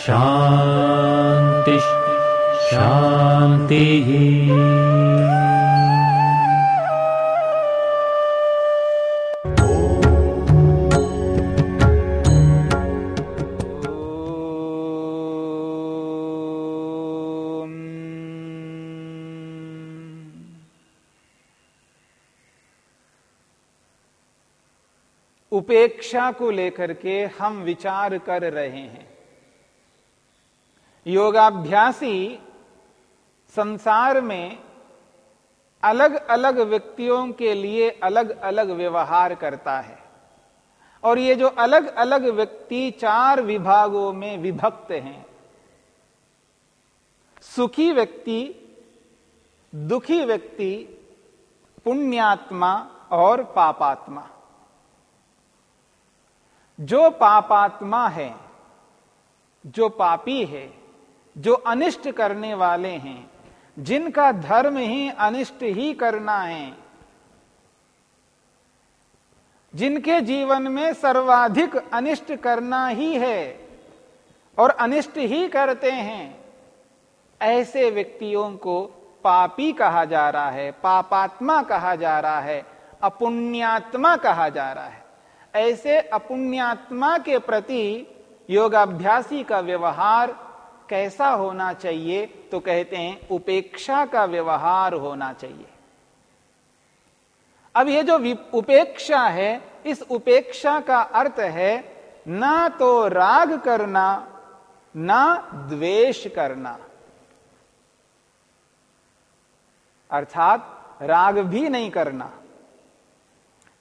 शान्तिः शान्तिः उपेक्षा को लेकर के हम विचार कर रहे हैं। योगाभ्यासी संसार में अलग अलग व्यक्तियों के लिए अलग अलग व्यवहार करता है। और ये जो अलग अलग व्यक्ति चार विभागों में विभक्त हैं, सुखी व्यक्ति, दुखी व्यक्ति, पुण्यात्मा और पापात्मा। जो पापात्मा है, जो पापी है जो अनिष्ट करने वाले हैं, जिनका धर्म ही अनिष्ट ही करना है, जिनके जीवन में सर्वाधिक अनिष्ट करना ही है और अनिष्ट ही करते हैं, ऐसे व्यक्तियों को पापी कहा जा रहा है, पापात्मा कहा जा रहा है, अपुण्यात्मा कहा जा रहा है। ऐसे अपुण्यात्मा के प्रति योगाभ्यासी का व्यवहार कैसा होना चाहिए? तो कहते हैं, उपेक्षा का व्यवहार होना चाहिए। अब ये जो उपेक्षा है, इस उपेक्षा का अर्थ है, ना तो राग करना, ना द्वेष करना। अर्थात राग भी नहीं करना।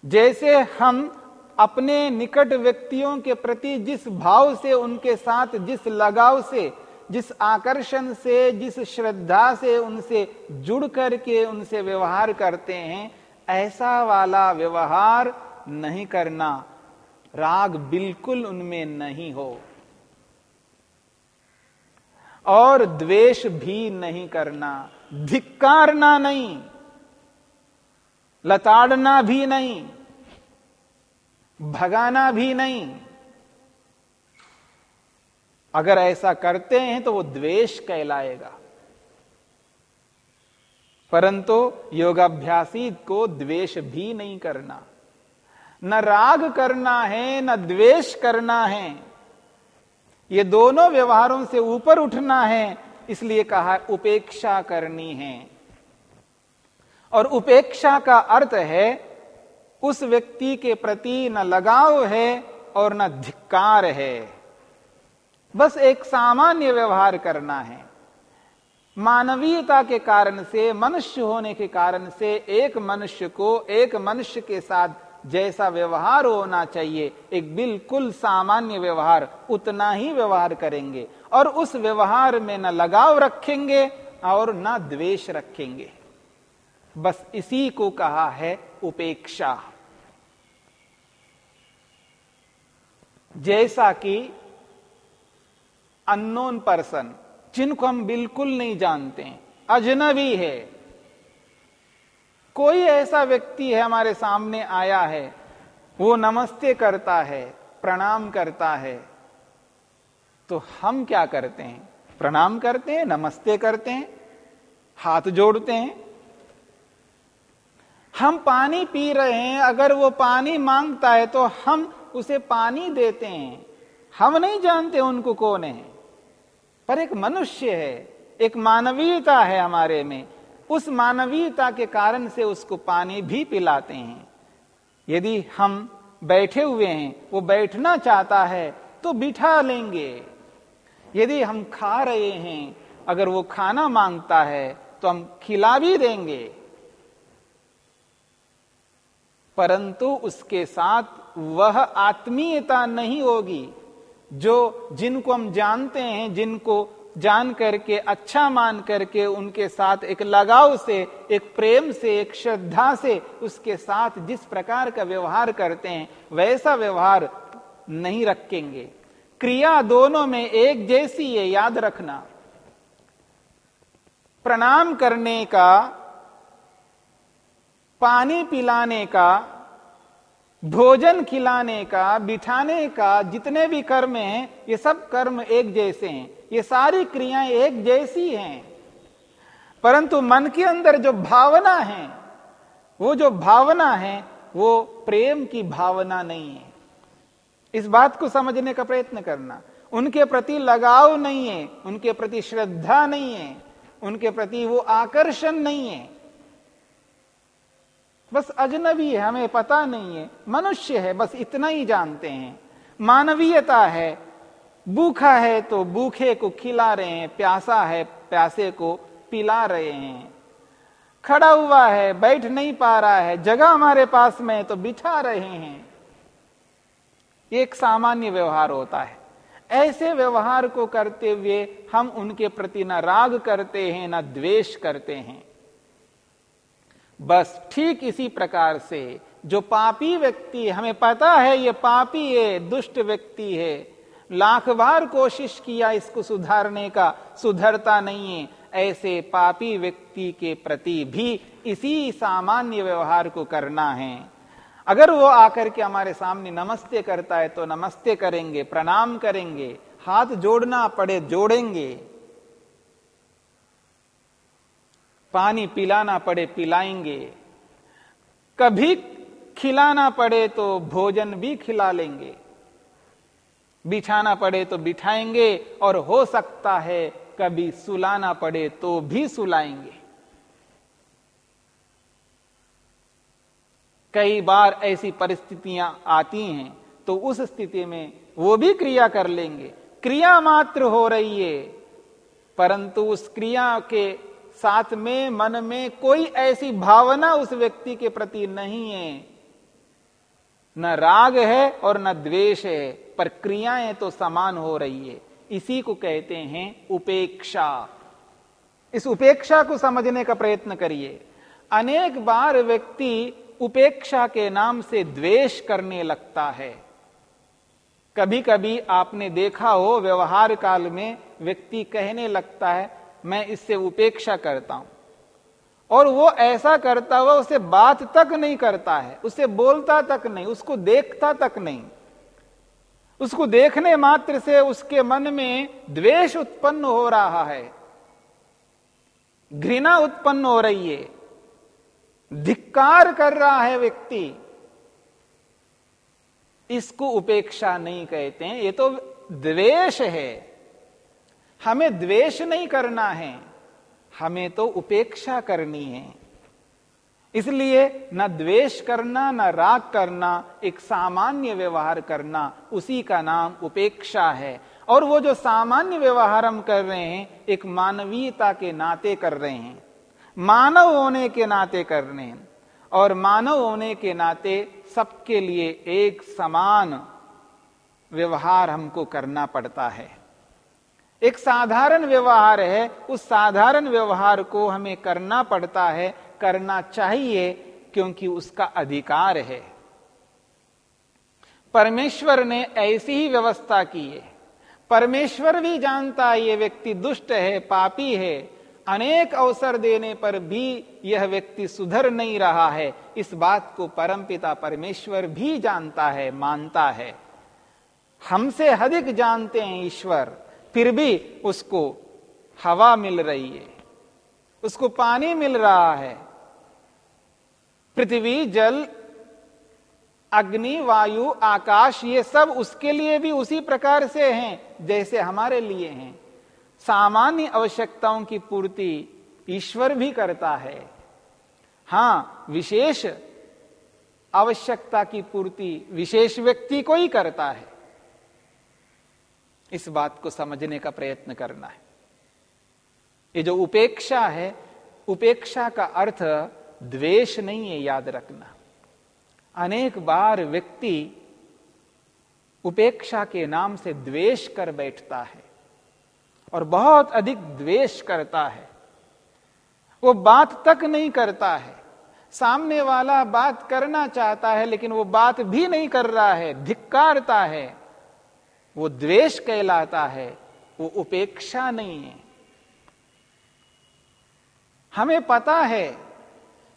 जैसे हम अपने निकट व्यक्तियों के प्रति जिस भाव से, उनके साथ जिस लगाव से जिस आकर्षण से, जिस श्रद्धा से उनसे जुड़ करके उनसे व्यवहार करते हैं, ऐसा वाला व्यवहार नहीं करना। राग बिल्कुल उनमें नहीं हो। और द्वेष भी नहीं करना। धिक्कारना नहीं। लताड़ना भी नहीं। भगाना भी नहीं। अगर ऐसा करते हैं तो वो द्वेष कहलाएगा। परंतु योगाभ्यासी को द्वेष भी नहीं करना। न राग करना है, न द्वेष करना है। ये दोनों व्यवहारों से ऊपर उठना है, इसलिए कहा उपेक्षा करनी है। और उपेक्षा का अर्थ है, उस व्यक्ति के प्रति न लगाव है और न धिक्कार है। बस एक सामान्य व्यवहार करना है। मानवीयता के कारण से, मनुष्य होने के कारण से, एक मनुष्य को एक मनुष्य के साथ जैसा व्यवहार होना चाहिए, एक बिल्कुल सामान्य व्यवहार, उतना ही व्यवहार करेंगे। और उस व्यवहार में न लगाव रखेंगे और न द्वेष रखेंगे। बस इसी को कहा है उपेक्षा। जैसा कि अननोन पर्सन, जिनको हम बिल्कुल नहीं जानते अजनबी है। कोई ऐसा व्यक्ति है हमारे सामने आया है, वो नमस्ते करता है, प्रणाम करता है तो हम क्या करते हैं? प्रणाम करते हैं, नमस्ते करते हैं, हाथ जोड़ते हैं। हम पानी पी रहे हैं, अगर वो पानी माँगता है तो हम उसे पानी देते हैं। हम नहीं जानते उनको कौन है। पर एक मनुष्य है, एक मानवीयता है हमारे में। उस मानवीयता के कारण से उसको पानी भी पिलाते हैं। यदि हम बैठे हुए हैं, वो बैठना चाहता है तो बिठा लेंगे। यदि हम खा रहे हैं, अगर वो खाना माँगता है तो हम खिला भी देंगे। परंतु उसके साथ वह आत्मीयता नहीं होगी। जो जिनको हम जानते हैं, जिनको जान करके अच्छा मान करके, उनके साथ एक लगाव से, एक प्रेम से, एक श्रद्धा से उसके साथ जिस प्रकार का व्यवहार करते हैं, वैसा व्यवहार नहीं रखेंगे। क्रिया दोनों में एक जैसी है, याद रखना। प्रणाम करने का, पानी पिलाने का भोजन खिलाने का, बिठाने का, जितने भी कर्म हैं, ये सब कर्म एक जैसे हैं। ये सारी क्रियाएँ एक जैसी हैं। परंतु मन के अंदर जो भावना है, वो जो भावना है, वो प्रेम की भावना नहीं है। इस बात को समझने का प्रयत्न करना। उनके प्रति लगाव नहीं है, उनके प्रति श्रद्धा नहीं है, उनके प्रति वो आकर्षण नहीं है। बस अजनबी है, हमें पता नहीं है। मनुष्य है, बस इतना ही जानते हैं। मानवीयता है। भूखा है तो भूखे को खिला रहे हैं, प्यासा है प्यासे को पिला रहे हैं। खड़ा हुआ है, बैठ नहीं पा रहा है, जगह हमारे पास में तो बिठा रहे हैं। एक सामान्य व्यवहार होता है। ऐसे व्यवहार को करते हुए हम उनके प्रति ना राग करते हैं, ना द्वेष करते हैं। बस ठीक इसी प्रकार से जो पापी व्यक्ति हमें पता है ये पापी है दुष्ट व्यक्ति है। लाख बार कोशिश किया इसको सुधारने का, सुधरता नहीं है। ऐसे पापी व्यक्ति के प्रति भी इसी सामान्य व्यवहार को करना है। अगर वो आकर के हमारे सामने नमस्ते करता है तो नमस्ते करेंगे, प्रणाम करेंगे, हाथ जोड़ना पड़े, जोड़ेंगे। पानी पिलाना पड़े, पिलाएँगे। कभी खिलाना पड़े तो भोजन भी खिला लेंगे। बिछाना पड़े तो बिठाएँगे और हो सकता है कभी सुलाना पड़े तो भी सुलाएँगे। कई बार ऐसी परिस्थितियाँ आती हैं तो उस स्थिति में वो भी क्रिया कर लेंगे। क्रिया मात्र हो रही है, परंतु उस क्रिया के साथ में, मन में कोई ऐसी भावना उस व्यक्ति के प्रति नहीं है। न राग है और न द्वेष है, पर क्रियाएँ तो समान हो रही है। इसी को कहते हैं उपेक्षा। इस उपेक्षा को समझने का प्रयत्न करिए। अनेक बार व्यक्ति उपेक्षा के नाम से द्वेष करने लगता है। कभी कभी आपने देखा हो, व्यवहार काल में व्यक्ति कहने लगता है मैं इससे उपेक्षा करता हूँ। और वो ऐसा करता हुआ उसे बात तक नहीं करता है, उसे बोलता तक नहीं, उसको देखता तक नहीं। उसको देखने मात्र से उसके मन में द्वेष उत्पन्न हो रहा है, घृणा उत्पन्न हो रही है, धिक्कार कर रहा है व्यक्ति। इसको उपेक्षा नहीं कहते हैं। ये तो द्वेष है। हमें द्वेष नहीं करना है, हमें तो उपेक्षा करनी है। इसलिए न द्वेष करना, न राग करना, एक सामान्य व्यवहार करना, उसी का नाम उपेक्षा है। और वो जो सामान्य व्यवहार हम कर रहे हैं, एक मानवीयता के नाते कर रहे हैं। मानव होने के नाते कर रहे हैं। और मानव होने के नाते सबके लिए एक समान व्यवहार हमको करना पड़ता है। एक साधारण व्यवहार है, उस साधारण व्यवहार को हमें करना पड़ता है, करना चाहिए, क्योंकि उसका अधिकार है। परमेश्वर ने ऐसी ही व्यवस्था की है। परमेश्वर भी जानता है, ये व्यक्ति दुष्ट है, पापी है। अनेक अवसर देने पर भी यह व्यक्ति सुधर नहीं रहा है। इस बात को परमपिता परमेश्वर भी जानता है, मानता है। हमसे अधिक जानते हैं ईश्वर। फिर भी उसको हवा मिल रही है, उसको पानी मिल रहा है। पृथ्वी, जल, अग्नि, वायु, आकाश, ये सब उसके लिए भी उसी प्रकार से हैं, जैसे हमारे लिए हैं। सामान्य आवश्यकताओं की पूर्ति ईश्वर भी करता है। हाँ, विशेष आवश्यकता की पूर्ति विशेष व्यक्ति को ही करता है। इस बात को समझने का प्रयत्न करना है। ये जो उपेक्षा है, उपेक्षा का अर्थ द्वेष नहीं है याद रखना। अनेक बार व्यक्ति उपेक्षा के नाम से द्वेष कर बैठता है और बहुत अधिक द्वेष करता है। वो बात तक नहीं करता है। सामने वाला बात करना चाहता है, लेकिन वो बात भी नहीं कर रहा है, धिक्कारता है। वो द्वेष कहलाता है वो उपेक्षा नहीं है। हमें पता है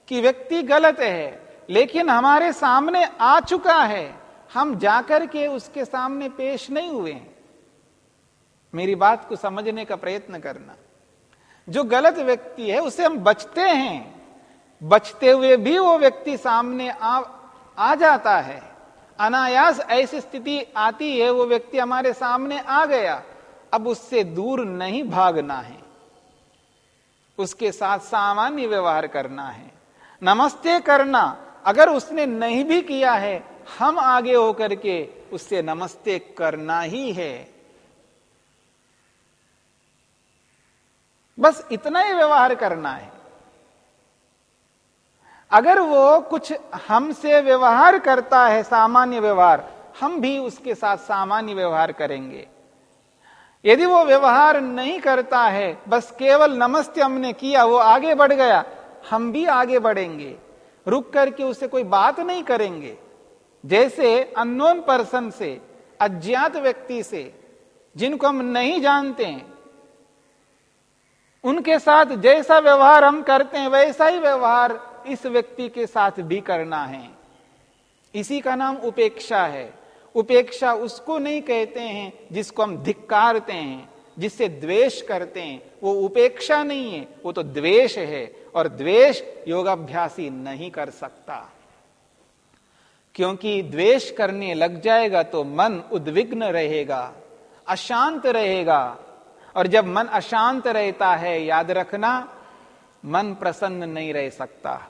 कि व्यक्ति गलत है लेकिन हमारे सामने आ चुका है। हम जाकर के उसके सामने पेश नहीं हुए मेरी बात को समझने का प्रयत्न करना। जो गलत व्यक्ति है उसे हम बचते हैं। बचते हुए भी वो व्यक्ति सामने आ, आ जाता है। अनायास ऐसी स्थिति आती है, वो व्यक्ति हमारे सामने आ गया, अब उससे दूर नहीं भागना है। उसके साथ सामान्य व्यवहार करना है। नमस्ते करना, अगर उसने नहीं भी किया है, हम आगे होकर के उससे नमस्ते करना ही है। बस इतना ही व्यवहार करना है। अगर वो कुछ हमसे व्यवहार करता है, सामान्य व्यवहार, हम भी उसके साथ सामान्य व्यवहार करेंगे। यदि वो व्यवहार नहीं करता है, बस केवल नमस्ते हमने किया, वो आगे बढ़ गया, हम भी आगे बढ़ेंगे। रुक करके उससे कोई बात नहीं करेंगे। जैसे अननोन पर्सन से, अज्ञात व्यक्ति से, जिनको हम नहीं जानते हैं, उनके साथ जैसा व्यवहार हम करते हैं, वैसा ही व्यवहार इस व्यक्ति के साथ भी करना है। इसी का नाम उपेक्षा है। उपेक्षा उसको नहीं कहते हैं, जिसको हम धिक्कारते हैं, जिससे द्वेष करते हैं। वो उपेक्षा नहीं है, वो तो द्वेष है और द्वेष योगाभ्यासी नहीं कर सकता। क्योंकि द्वेष करने लग जाएगा तो मन उद्विग्न रहेगा, अशांत रहेगा। और जब मन अशांत रहता है, याद रखना, मन प्रसन्न नहीं रह सकता।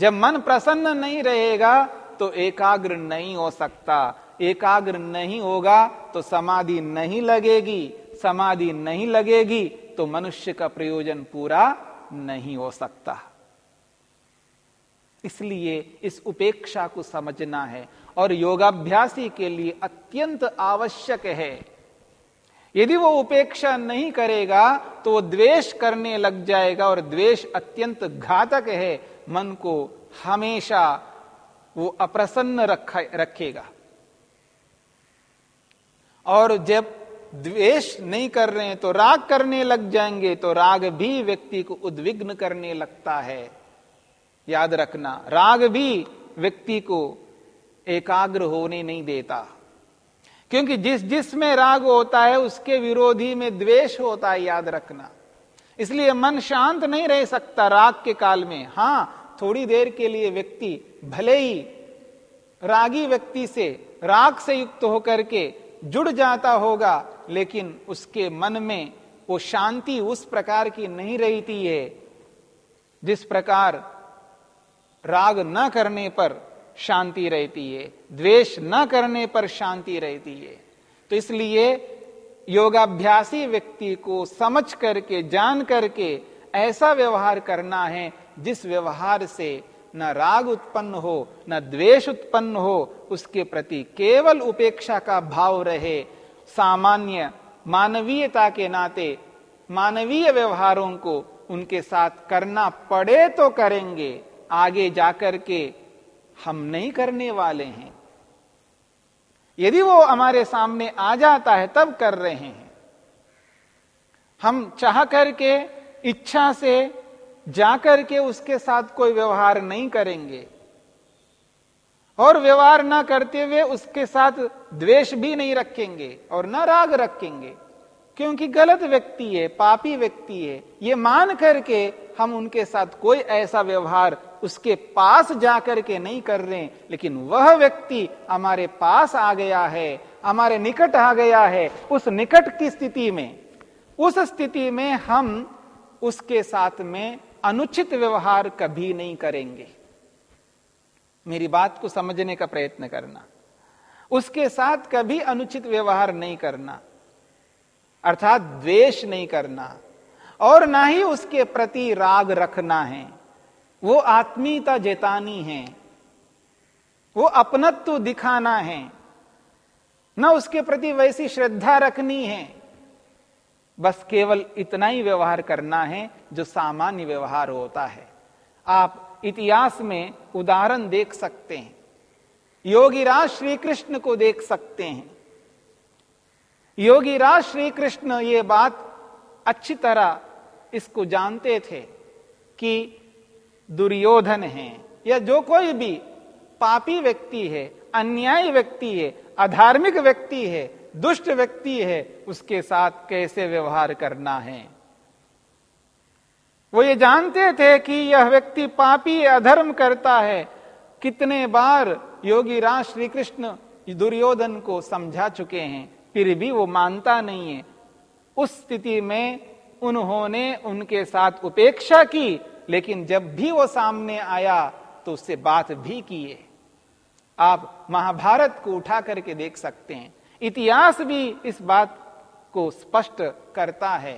जब मन प्रसन्न नहीं रहेगा तो एकाग्र नहीं हो सकता। एकाग्र नहीं होगा तो समाधि नहीं लगेगी। समाधि नहीं लगेगी तो मनुष्य का प्रयोजन पूरा नहीं हो सकता। इसलिए इस उपेक्षा को समझना है और योगाभ्यासी के लिए अत्यंत आवश्यक है। यदि वो उपेक्षा नहीं करेगा तो वो द्वेष करने लग जाएगा और द्वेष अत्यंत घातक है। मन को हमेशा वो अप्रसन्न रखा, रखेगा। और जब द्वेष नहीं कर रहे हैं तो राग करने लग जाएँगे तो राग भी व्यक्ति को उद्विग्न करने लगता है। याद रखना, राग भी व्यक्ति को एकाग्र होने नहीं देता। क्योंकि जिस जिस में राग होता है, उसके विरोधी में द्वेष होता है, याद रखना। इसलिए मन शांत नहीं रह सकता राग के काल में। हाँ, थोड़ी देर के लिए व्यक्ति भले ही रागी व्यक्ति से राग से युक्त होकर के जुड़ जाता होगा, लेकिन उसके मन में वो शांति उस प्रकार की नहीं रहती है जिस प्रकार राग न करने पर शांति रहती है, द्वेष न करने पर शांति रहती है। तो इसलिए योगाभ्यासी व्यक्ति को समझ करके, जान करके ऐसा व्यवहार करना है जिस व्यवहार से न राग उत्पन्न हो, न द्वेष उत्पन्न हो, उसके प्रति केवल उपेक्षा का भाव रहे। सामान्य मानवीयता के नाते मानवीय व्यवहारों को उनके साथ करना पड़े तो करेंगे, आगे जाकर के हम नहीं करने वाले हैं। यदि वो हमारे सामने आ जाता है, तब कर रहे हैं। हम चाह करके, इच्छा से जाकर के उसके साथ कोई व्यवहार नहीं करेंगे। और व्यवहार ना करते हुए उसके साथ द्वेष भी नहीं रखेंगे और ना राग रखेंगे। क्योंकि गलत व्यक्ति है, पापी व्यक्ति है। ये मान करके हम उनके साथ कोई ऐसा व्यवहार उसके पास जाकर के नहीं कर रहे, लेकिन वह व्यक्ति हमारे पास आ गया है, हमारे निकट आ गया है, उस निकट की स्थिति में। उस स्थिति में हम उसके साथ में अनुचित व्यवहार कभी नहीं करेंगे। मेरी बात को समझने का प्रयत्न करना। उसके साथ कभी अनुचित व्यवहार नहीं करना, अर्थात द्वेष नहीं करना, और ना ही उसके प्रति राग रखना है। वो आत्मीयता जेतानी है। वो अपनत्व दिखाना है। न उसके प्रति वैसी श्रद्धा रखनी है। बस केवल इतना ही व्यवहार करना है जो सामान्य व्यवहार होता है। आप इतिहास में उदाहरण देख सकते हैं। योगीराज श्री कृष्ण को देख सकते हैं। योगीराज श्री कृष्ण ये बात अच्छी तरह इसको जानते थे कि दुर्योधन है, या जो कोई भी पापी व्यक्ति है, अन्यायी व्यक्ति है, अधार्मिक व्यक्ति है, दुष्ट व्यक्ति है, उसके साथ कैसे व्यवहार करना है? वो ये जानते थे कि यह व्यक्ति पापी अधर्म करता है। कितने बार योगी राज श्री कृष्ण दुर्योधन को समझा चुके हैं, फिर भी वो मानता नहीं है। उस स्थिति में उन्होंने उनके साथ उपेक्षा की लेकिन जब भी वो सामने आया तो उससे बात भी किए। आप महाभारत को उठा करके देख सकते हैं। इतिहास भी इस बात को स्पष्ट करता है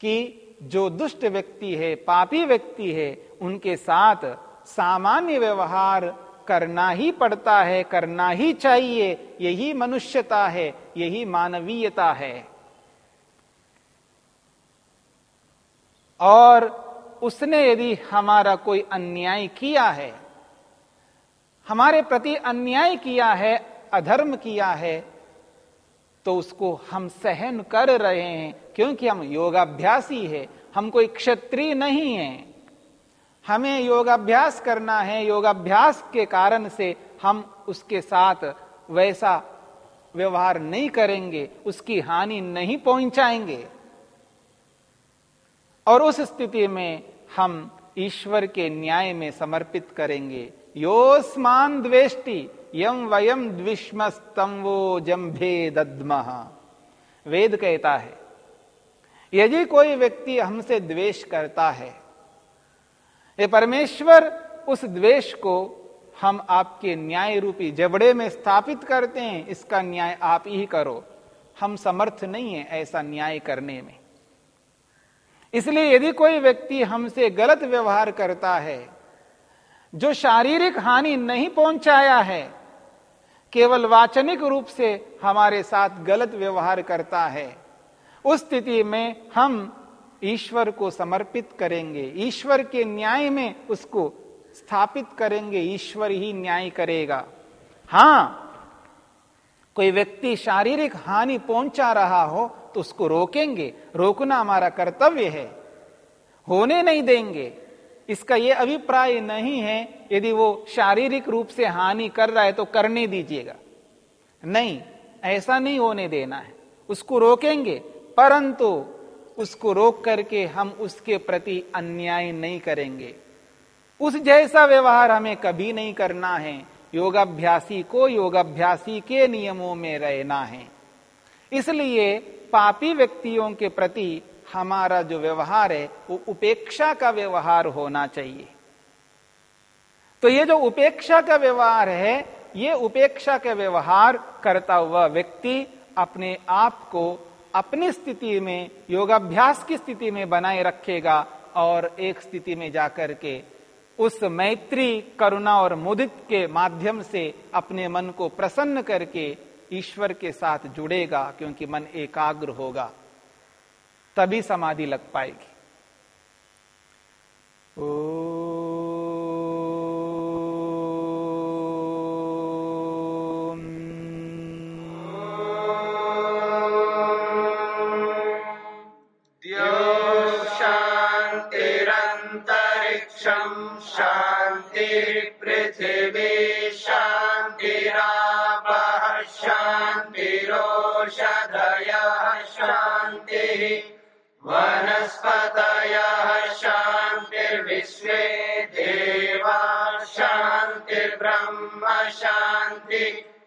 कि जो दुष्ट व्यक्ति है, पापी व्यक्ति है, उनके साथ सामान्य व्यवहार करना ही पड़ता है, करना ही चाहिए। यही मनुष्यता है, यही मानवीयता है। और उसने यदि हमारा कोई अन्याय किया है, हमारे प्रति अन्याय किया है, अधर्म किया है तो उसको हम सहन कर रहे हैं, क्योंकि हम योगाभ्यासी है, हम कोई क्षत्रिय नहीं है। हमें योगाभ्यास करना है, योगाभ्यास के कारण से हम उसके साथ वैसा व्यवहार नहीं करेंगे, उसकी हानि नहीं पहुंचाएँगे। और उस स्थिति में हम ईश्वर के न्याय में समर्पित करेंगे। योस्मान द्वेष्टि यम वयम द्विष्मस्तम वो जम्भे दद्म वेद कहता है, यदि कोई व्यक्ति हमसे द्वेष करता है ये परमेश्वर, उस द्वेष को हम आपके न्याय रूपी जबड़े में स्थापित करते हैं, इसका न्याय आप ही करो। हम समर्थ नहीं है ऐसा न्याय करने में। इसलिए यदि कोई व्यक्ति हमसे गलत व्यवहार करता है, जो शारीरिक हानि नहीं पहुँचाया है, केवल वाचनिक रूप से हमारे साथ गलत व्यवहार करता है, उस स्थिति में हम ईश्वर को समर्पित करेंगे। ईश्वर के न्याय में उसको स्थापित करेंगे। ईश्वर ही न्याय करेगा। हाँ, कोई व्यक्ति शारीरिक हानि पहुँचा रहा हो तो उसको रोकेंगे। रोकना हमारा कर्तव्य है। होने नहीं देंगे। इसका यह अभिप्राय नहीं है, यदि वो शारीरिक रूप से हानि कर रहा है तो करने दीजिएगा। नहीं, ऐसा नहीं होने देना है। उसको रोकेंगे, परंतु उसको रोक करके हम उसके प्रति अन्याय नहीं करेंगे। उस जैसा व्यवहार हमें कभी नहीं करना है। योगाभ्यासी को योगाभ्यासी के नियमों में रहना है। इसलिए पापी व्यक्तियों के प्रति हमारा जो व्यवहार है, वो उपेक्षा का व्यवहार होना चाहिए। तो ये जो उपेक्षा का व्यवहार है, ये उपेक्षा का व्यवहार करता हुआ व्यक्ति अपने आप को अपनी स्थिति में, योगाभ्यास की स्थिति में बनाए रखेगा और एक स्थिति में जाकर के उस मैत्री, करुणा और मुदित के माध्यम से अपने मन को प्रसन्न करके ईश्वर के साथ जुड़ेगा क्योंकि मन एकाग्र होगा तभी समाधि लग पाएगी। ओ